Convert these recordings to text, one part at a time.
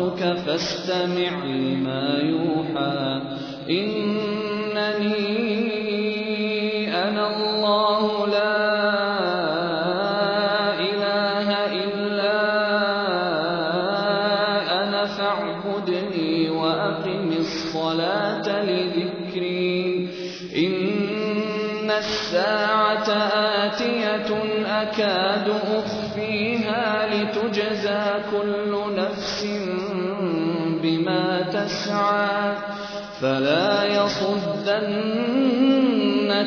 اخْتَرْتُكَ فَاسْتَمِعْ لِمَا يُوحَىٰ. إِنَّنِي أَنَا اللَّهُ لَا إِلَٰهَ إِلَّا أَنَا فَاعْبُدْنِي وَأَقِمِ الصَّلَاةَ لِذِكْرِي. إِنَّ السَّاعَةَ آتِيَةٌ أَكَادُ أُخْفِيهَا لِتُجْزَىٰ كُلُّ بِمَا تَسْعَىٰ فَلَا يَصُدَّنَّكَ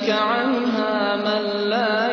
عَنْهَا مَن لَّا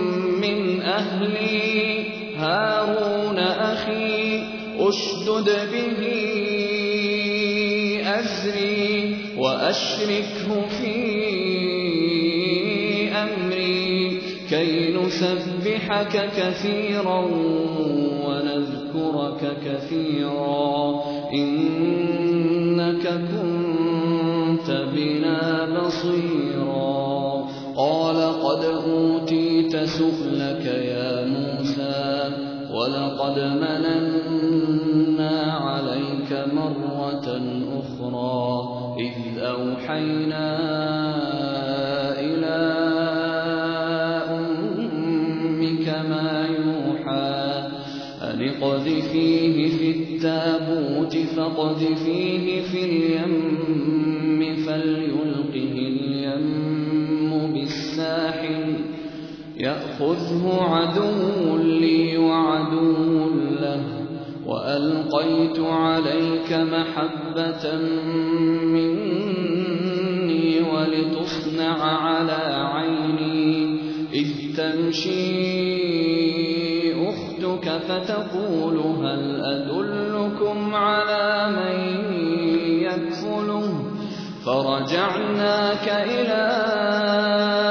أَهْلِي هَارُونَ أَخِي اشْدُدْ بِهِ أَزْرِي وَأَشْرِكْهُ فِي أَمْرِي كَيْ نُسَبِّحَكَ كَثِيرًا وَنَذْكُرَكَ كَثِيرًا إِنَّكَ كُنتَ بِنَا بَصِيرًا. قَالَ قَدْ أُوتِيتَ سُؤْلَكَ يَا مُوسَىٰ وَلَقَدْ مَنَنَّا عَلَيْكَ مَرَّةً أُخْرَىٰ إِذْ أَوْحَيْنَا إِلَىٰ أُمِّكَ مَا يُوحَىٰ أَنِ اقْذِفِيهِ فِي التَّابُوتِ فَاقْذِفِيهِ فِي الْيَمِّ فَلْيُلْقِهِ الْيَمُّ بِالسَّاحِلِ يَأْخُذْهُ عَدُوٌّ لِّي وَعَدُوٌّ لَّهُ وَأَلْقَيْتُ عَلَيْكَ مَحَبَّةً مِّنِّي وَلِتُصْنَعَ عَلَىٰ عَيْنِي إِذْ تَمْشِي أُخْتُكَ فَتَقُولُ هَلْ أَدُلُّكُمْ عَلَىٰ مَن يَكْفُلُهُ ۖ؟ فَرَجَعْنَاكَ إِلَىٰ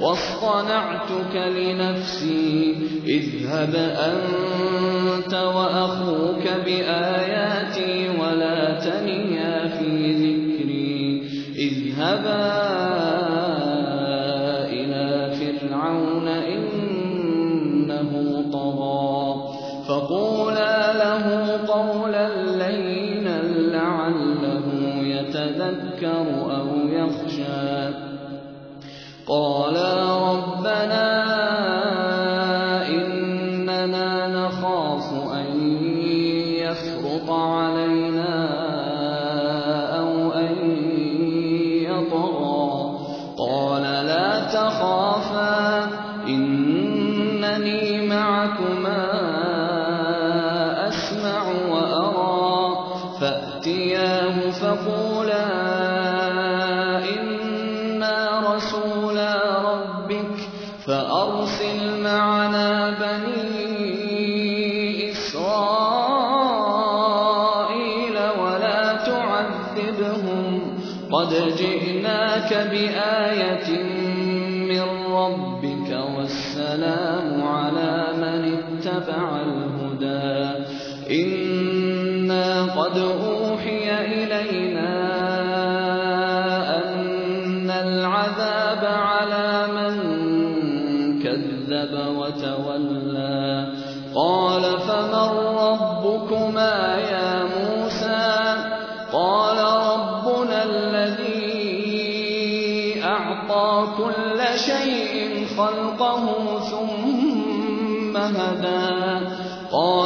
وَاصْطَنَعْتُكَ لِنَفْسِي اذْهَبْ أَنتَ وَأَخُوكَ بِآيَاتِي وَلَا تَنِيَا. تخافا إنني معكما أسمع وأرى. فأتياه فقولا فأرسل معنا بني إسرائيل ولا تعذبهم. قد جئناك بآية ثُمَّ هَدَىٰ قَالَ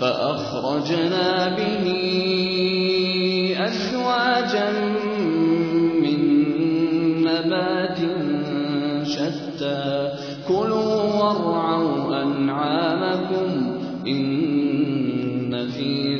فأخرجنا به أزواجا من نبات شتى. كلوا وارعوا أنعامكم إن في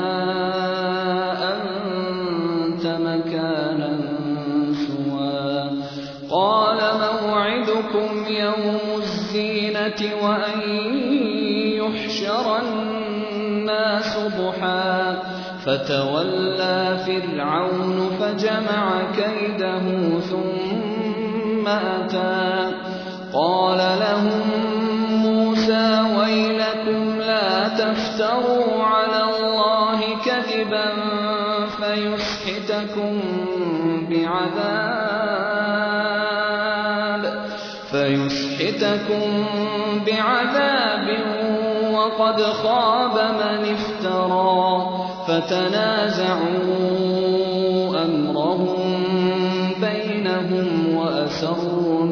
الزينة وأن يحشر الناس ضحى فتولى فرعون فجمع كيده ثم أتى قال لهم موسى ويلكم لا تفتروا على الله كذبا فيسحتكم بعذاب فيسحتكم بعذاب وقد خاب من افترى فتنازعوا أمرهم بينهم وأسروا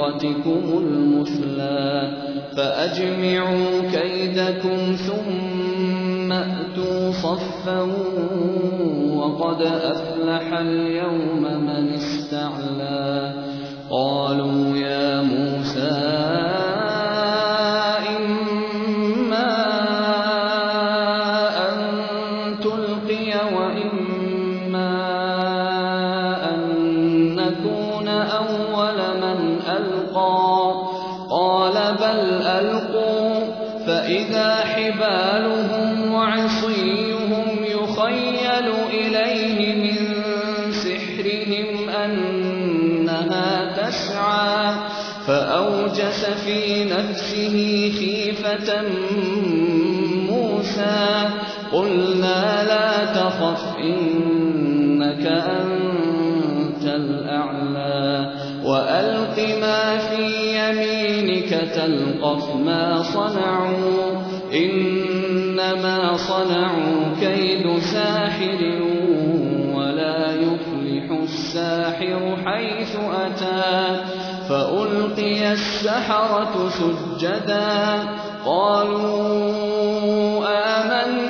بطريقتكم المثلى فأجمعوا كيدكم ثم أتوا صفا وقد أفلح اليوم من استعلى. قالوا فإذا حبالهم وعصيهم يخيل إليه من سحرهم أنها تسعى. فأوجس في نفسه خيفة موسى. قلنا لا تخف تلقف ما صنعوا إنما صنعوا كيد ساحر ولا يفلح الساحر حيث أتى. فألقي السحرة سجدا قالوا آمنا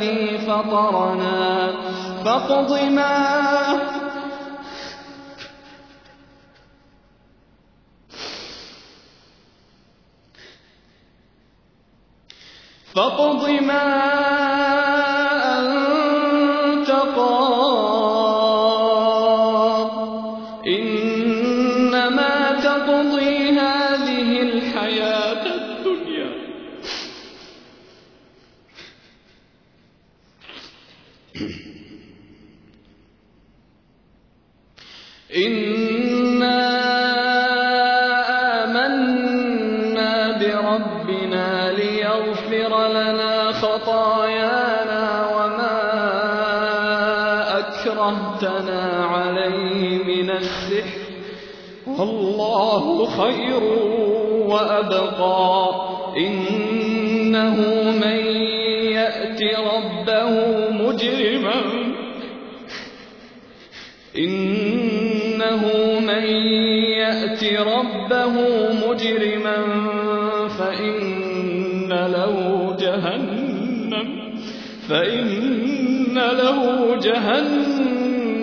والذي فطرنا. فاقض ما فاقض ما والله خير وأبقى. إنه من يأت ربه مجرما. إنه من يأت ربه مجرما فإن له جهنم. فإن له جهنم.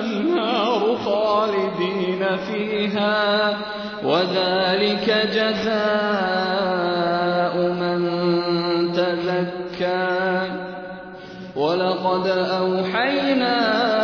الأنهار خالدين فيها وذلك جزاء من تزكى. ولقد أوحينا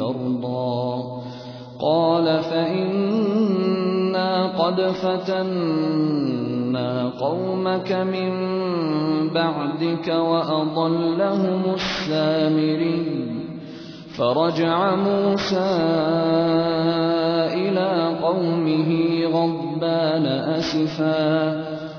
رب لترضى قال فإنا قد فتنا قومك من بعدك وأضلهم السامرين. فرجع موسى إلى قومه غضبان أسفا.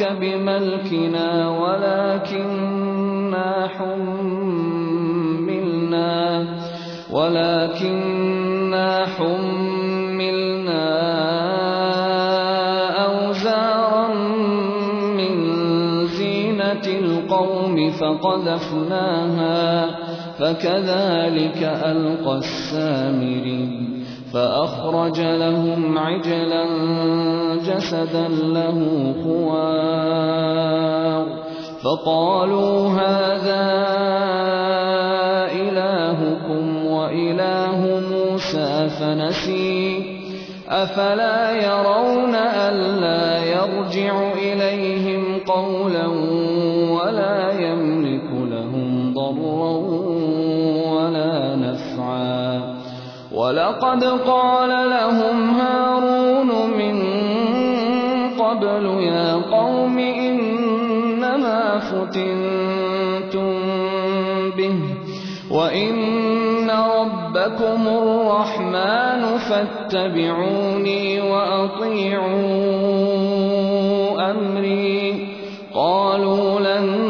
موعدك بملكنا ولكننا حملنا ولكننا حملنا أوزارا من زينة القوم فقذفناها فكذلك ألقى السامري. فأخرج لهم عجلا جسدا له خوار فقالوا هذا إلهكم وإله موسى فنسي. أفلا يرون ألا يرجع إليهم ولقد قال لهم هارون من قبل يا قوم إنما فتنتم به وإن ربكم الرحمن فاتبعوني وأطيعوا أمري قالوا لن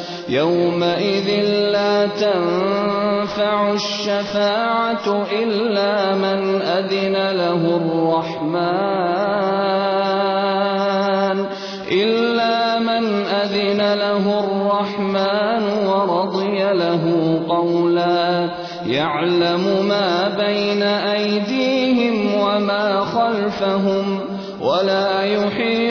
يومئذ لا تنفع الشفاعة إلا من أذن له الرحمن. إلا من أذن له الرحمن ورضي له قولا. يعلم ما بين أيديهم وما خلفهم ولا يحيطون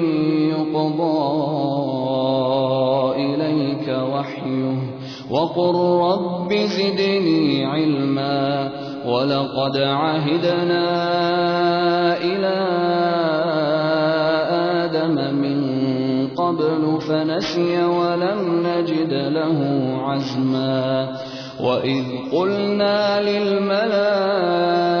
يقضى إليك وحيه وقل رب زدني علما ولقد عهدنا إلى آدم من قبل فنسي ولم نجد له عزما وإذ قلنا للملائكة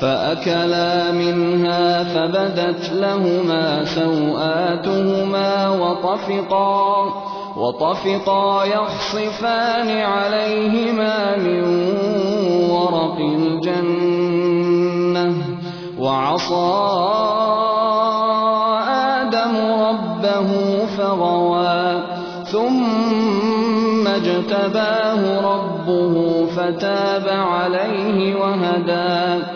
فأكلا منها فبدت لهما سوآتهما وطفقا وطفقا يخصفان عليهما من ورق الجنة. وعصى آدم ربه فغوى ثم اجتباه ربه فتاب عليه وهدى.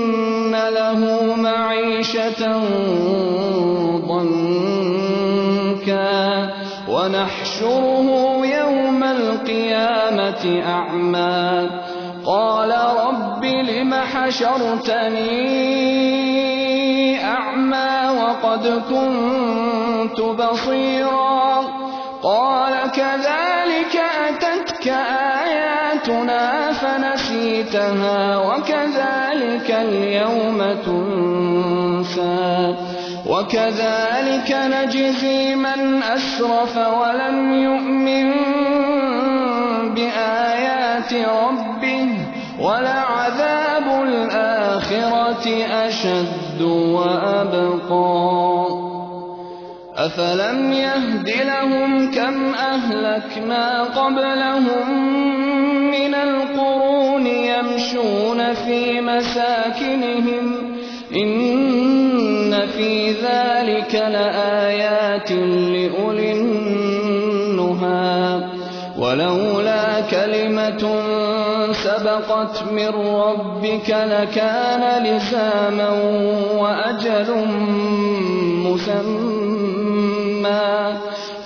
له معيشة ضنكا ونحشره يوم القيامة أعمى. قال رب لم حشرتني أعمى وقد كنت بصيرا. قال كذلك أتتك آياتنا فنسيتها وكذلك اليوم تنسى وكذلك نجزي من أسرف ولم يؤمن بآيات ربه ولعذاب الآخرة أشد وأبقى أفلم يهد لهم كم أهلكنا قبلهم من القرون يمشون في مساكنهم إن في ذلك لآيات لأولي النهى. ولولا كلمة سبقت من ربك لكان لزاما وأجل مسمى.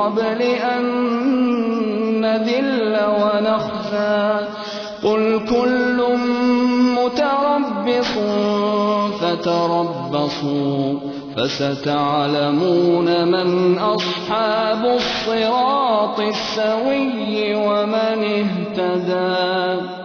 قبل أن نذل ونخزى. قل كل متربص فتربصوا فستعلمون من أصحاب الصراط السوي ومن اهتدى.